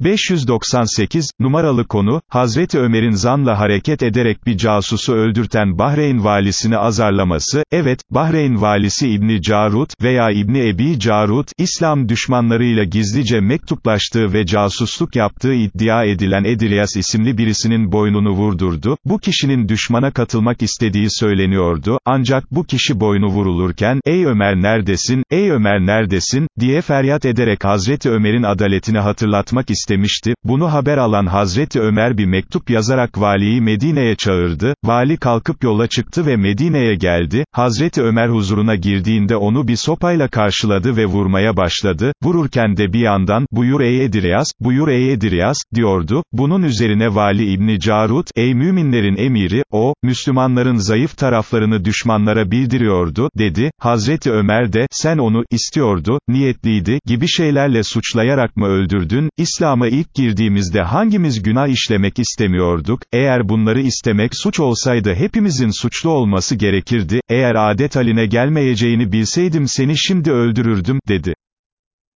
598, numaralı konu, Hazreti Ömer'in zanla hareket ederek bir casusu öldürten Bahreyn valisini azarlaması, evet, Bahreyn valisi İbni Carut veya İbni Ebi Carut, İslam düşmanlarıyla gizlice mektuplaştığı ve casusluk yaptığı iddia edilen Edilyas isimli birisinin boynunu vurdurdu, bu kişinin düşmana katılmak istediği söyleniyordu, ancak bu kişi boynu vurulurken, ey Ömer neredesin, ey Ömer neredesin, diye feryat ederek Hazreti Ömer'in adaletini hatırlatmak istedi, istemişti, bunu haber alan Hazreti Ömer bir mektup yazarak valiyi Medine'ye çağırdı, vali kalkıp yola çıktı ve Medine'ye geldi, Hazreti Ömer huzuruna girdiğinde onu bir sopayla karşıladı ve vurmaya başladı, vururken de bir yandan, buyur ey Ediriyas, buyur ey Ediriyas, diyordu, bunun üzerine vali İbni Carut, ey müminlerin emiri, o, Müslümanların zayıf taraflarını düşmanlara bildiriyordu, dedi, Hazreti Ömer de, sen onu, istiyordu, niyetliydi, gibi şeylerle suçlayarak mı öldürdün, İslam İslam'a ilk girdiğimizde hangimiz günah işlemek istemiyorduk, eğer bunları istemek suç olsaydı hepimizin suçlu olması gerekirdi, eğer adet haline gelmeyeceğini bilseydim seni şimdi öldürürdüm, dedi.